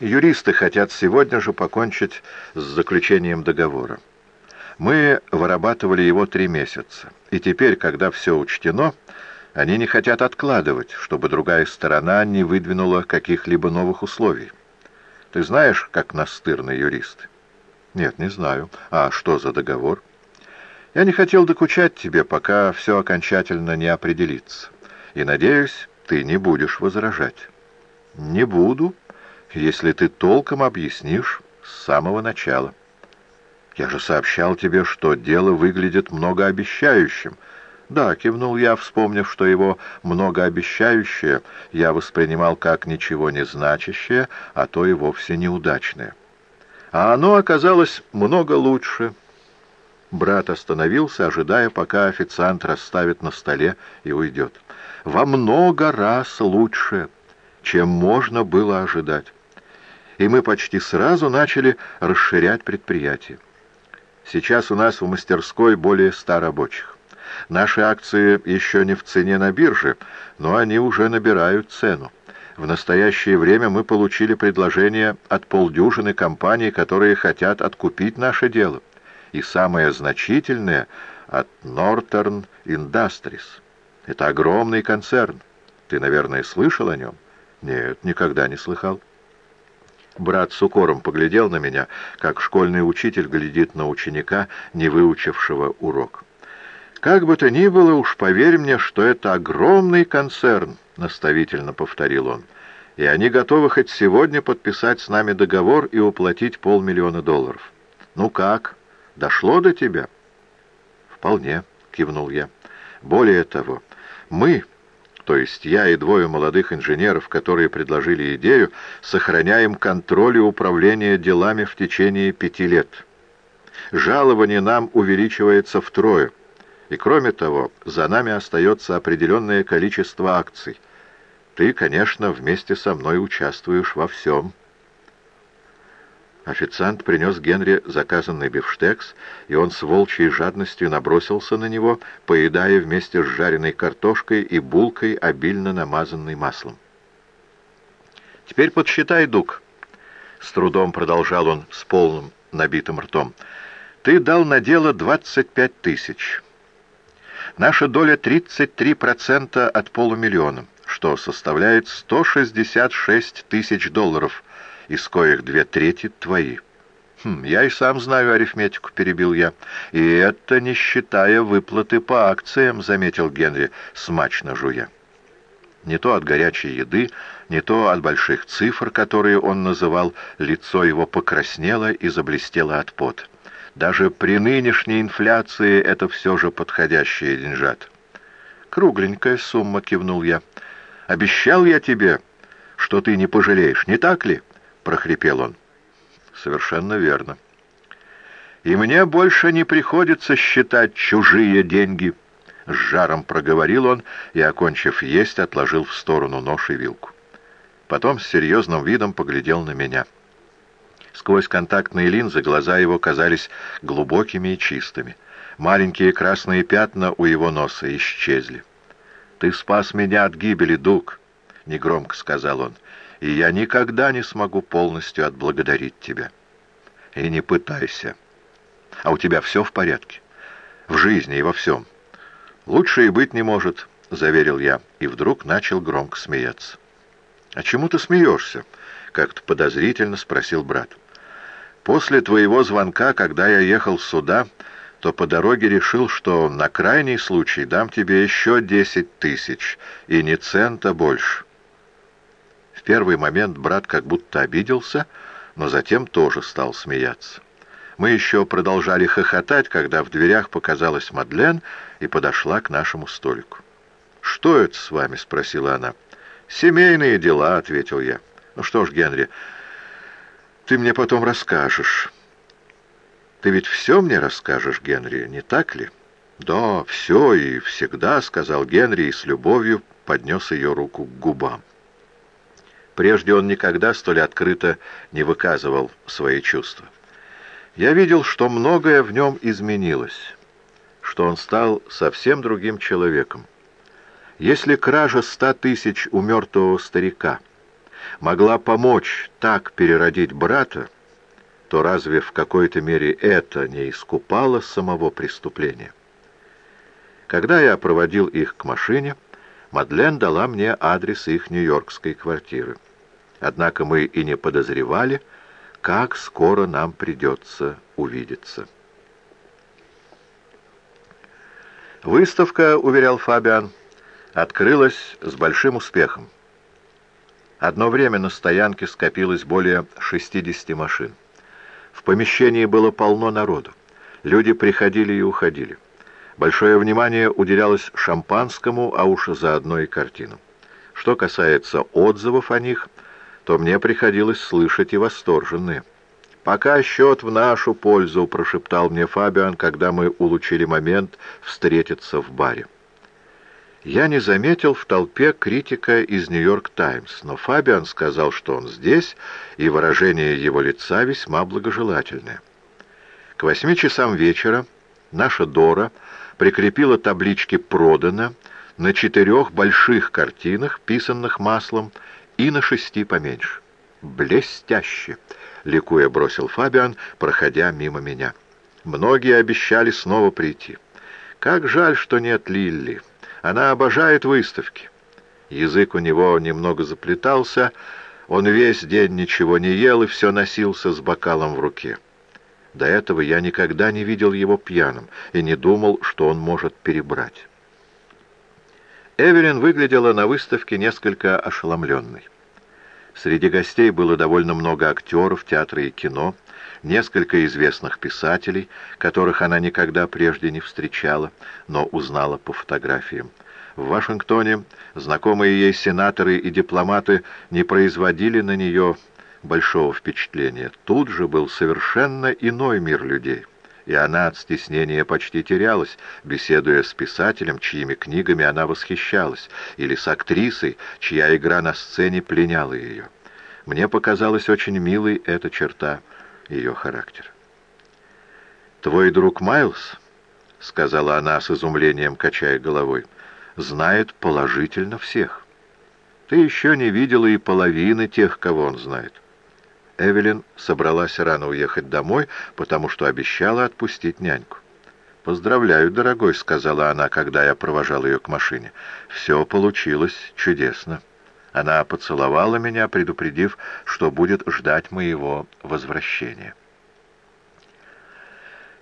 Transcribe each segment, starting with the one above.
Юристы хотят сегодня же покончить с заключением договора. Мы вырабатывали его три месяца, и теперь, когда все учтено, они не хотят откладывать, чтобы другая сторона не выдвинула каких-либо новых условий. Ты знаешь, как настырны юристы? Нет, не знаю. А что за договор? Я не хотел докучать тебе, пока все окончательно не определится. И, надеюсь, ты не будешь возражать. Не буду, если ты толком объяснишь с самого начала. Я же сообщал тебе, что дело выглядит многообещающим, «Да», — кивнул я, вспомнив, что его многообещающее я воспринимал как ничего не значащее, а то и вовсе неудачное. А оно оказалось много лучше. Брат остановился, ожидая, пока официант расставит на столе и уйдет. «Во много раз лучше, чем можно было ожидать». И мы почти сразу начали расширять предприятие. Сейчас у нас в мастерской более ста рабочих. Наши акции еще не в цене на бирже, но они уже набирают цену. В настоящее время мы получили предложение от полдюжины компаний, которые хотят откупить наше дело. И самое значительное — от Northern Industries. Это огромный концерн. Ты, наверное, слышал о нем? Нет, никогда не слыхал. Брат с укором поглядел на меня, как школьный учитель глядит на ученика, не выучившего урок. «Как бы то ни было, уж поверь мне, что это огромный концерн», — наставительно повторил он. «И они готовы хоть сегодня подписать с нами договор и уплатить полмиллиона долларов. Ну как, дошло до тебя?» «Вполне», — кивнул я. «Более того, мы...» то есть я и двое молодых инженеров, которые предложили идею, сохраняем контроль и управление делами в течение пяти лет. Жалование нам увеличивается втрое, и кроме того, за нами остается определенное количество акций. Ты, конечно, вместе со мной участвуешь во всем. Официант принес Генри заказанный бифштекс, и он с волчьей жадностью набросился на него, поедая вместе с жареной картошкой и булкой, обильно намазанной маслом. «Теперь подсчитай, Дук», — с трудом продолжал он с полным набитым ртом. «Ты дал на дело двадцать пять тысяч». Наша доля 33% от полумиллиона, что составляет 166 тысяч долларов, из коих две трети твои. Хм, «Я и сам знаю арифметику», — перебил я. «И это не считая выплаты по акциям», — заметил Генри, смачно жуя. Не то от горячей еды, не то от больших цифр, которые он называл, лицо его покраснело и заблестело от пота. Даже при нынешней инфляции это все же подходящие деньжат. «Кругленькая сумма», — кивнул я. «Обещал я тебе, что ты не пожалеешь, не так ли?» — прохрипел он. «Совершенно верно. И мне больше не приходится считать чужие деньги», — с жаром проговорил он и, окончив есть, отложил в сторону нож и вилку. Потом с серьезным видом поглядел на меня — Сквозь контактные линзы глаза его казались глубокими и чистыми. Маленькие красные пятна у его носа исчезли. «Ты спас меня от гибели, Дуг», — негромко сказал он, — «и я никогда не смогу полностью отблагодарить тебя». «И не пытайся. А у тебя все в порядке? В жизни и во всем?» «Лучше и быть не может», — заверил я, и вдруг начал громко смеяться. «А чему ты смеешься?» — как-то подозрительно спросил брат. После твоего звонка, когда я ехал сюда, то по дороге решил, что на крайний случай дам тебе еще десять тысяч, и не цента больше. Первый момент брат как будто обиделся, но затем тоже стал смеяться. Мы еще продолжали хохотать, когда в дверях показалась Мадлен и подошла к нашему столику. «Что это с вами?» — спросила она. «Семейные дела», — ответил я. «Ну что ж, Генри, ты мне потом расскажешь. Ты ведь все мне расскажешь, Генри, не так ли? Да, все и всегда, сказал Генри и с любовью поднес ее руку к губам. Прежде он никогда столь открыто не выказывал свои чувства. Я видел, что многое в нем изменилось, что он стал совсем другим человеком. Если кража ста тысяч у мертвого старика — могла помочь так переродить брата, то разве в какой-то мере это не искупало самого преступления? Когда я проводил их к машине, Мадлен дала мне адрес их нью-йоркской квартиры. Однако мы и не подозревали, как скоро нам придется увидеться. Выставка, уверял Фабиан, открылась с большим успехом. Одно время на стоянке скопилось более 60 машин. В помещении было полно народу. Люди приходили и уходили. Большое внимание уделялось шампанскому, а уж заодно и картинам. Что касается отзывов о них, то мне приходилось слышать и восторженные. «Пока счет в нашу пользу», — прошептал мне Фабиан, когда мы улучили момент встретиться в баре. Я не заметил в толпе критика из «Нью-Йорк Таймс», но Фабиан сказал, что он здесь, и выражение его лица весьма благожелательное. К восьми часам вечера наша Дора прикрепила таблички «Продано» на четырех больших картинах, писанных маслом, и на шести поменьше. «Блестяще!» — ликуя бросил Фабиан, проходя мимо меня. «Многие обещали снова прийти. Как жаль, что нет Лилли. Она обожает выставки». Язык у него немного заплетался, он весь день ничего не ел и все носился с бокалом в руке. До этого я никогда не видел его пьяным и не думал, что он может перебрать. Эвелин выглядела на выставке несколько ошеломленной. Среди гостей было довольно много актеров театра и кино, несколько известных писателей, которых она никогда прежде не встречала, но узнала по фотографиям. В Вашингтоне знакомые ей сенаторы и дипломаты не производили на нее большого впечатления. Тут же был совершенно иной мир людей и она от стеснения почти терялась, беседуя с писателем, чьими книгами она восхищалась, или с актрисой, чья игра на сцене пленяла ее. Мне показалась очень милой эта черта ее характера. «Твой друг Майлз», — сказала она с изумлением, качая головой, — «знает положительно всех. Ты еще не видела и половины тех, кого он знает». Эвелин собралась рано уехать домой, потому что обещала отпустить няньку. «Поздравляю, дорогой», — сказала она, когда я провожал ее к машине. «Все получилось чудесно». Она поцеловала меня, предупредив, что будет ждать моего возвращения.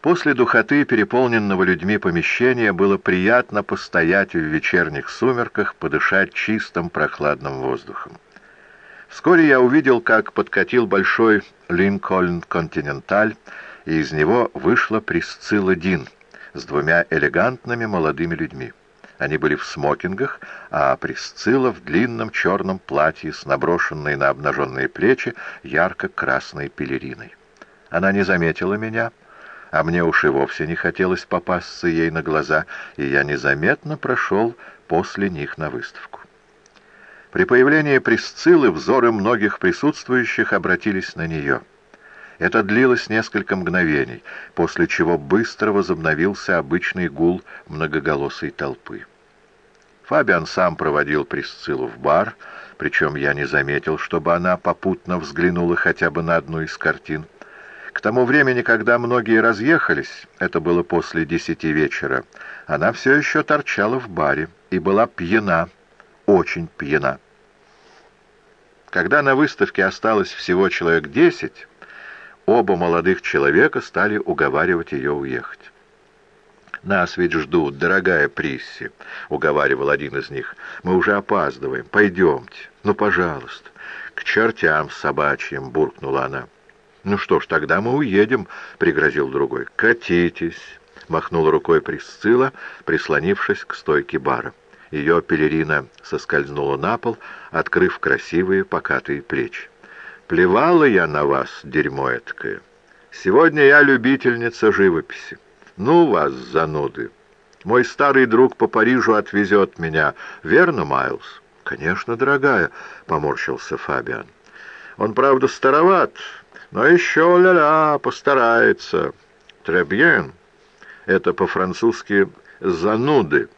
После духоты переполненного людьми помещения было приятно постоять в вечерних сумерках, подышать чистым прохладным воздухом. Вскоре я увидел, как подкатил большой Линкольн Континенталь, и из него вышла Присцилла Дин с двумя элегантными молодыми людьми. Они были в смокингах, а Присцилла в длинном черном платье с наброшенной на обнаженные плечи ярко-красной пелериной. Она не заметила меня, а мне уж и вовсе не хотелось попасться ей на глаза, и я незаметно прошел после них на выставку. При появлении Присциллы взоры многих присутствующих обратились на нее. Это длилось несколько мгновений, после чего быстро возобновился обычный гул многоголосой толпы. Фабиан сам проводил Присциллу в бар, причем я не заметил, чтобы она попутно взглянула хотя бы на одну из картин. К тому времени, когда многие разъехались, это было после десяти вечера, она все еще торчала в баре и была пьяна, очень пьяна. Когда на выставке осталось всего человек десять, оба молодых человека стали уговаривать ее уехать. «Нас ведь ждут, дорогая Присси», — уговаривал один из них. «Мы уже опаздываем. Пойдемте. Ну, пожалуйста». «К чертям собачьим», — буркнула она. «Ну что ж, тогда мы уедем», — пригрозил другой. «Катитесь», — махнула рукой Присцилла, прислонившись к стойке бара. Ее пелерина соскользнула на пол, открыв красивые покатые плечи. «Плевала я на вас, дерьмо эткое. Сегодня я любительница живописи. Ну вас, зануды! Мой старый друг по Парижу отвезет меня. Верно, Майлз?» «Конечно, дорогая», — поморщился Фабиан. «Он, правда, староват, но еще ля-ля постарается. Требьен. Это по-французски «зануды».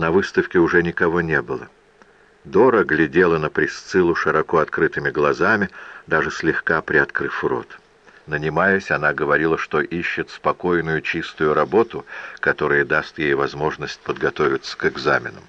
На выставке уже никого не было. Дора глядела на Присциллу широко открытыми глазами, даже слегка приоткрыв рот. Нанимаясь, она говорила, что ищет спокойную чистую работу, которая даст ей возможность подготовиться к экзаменам.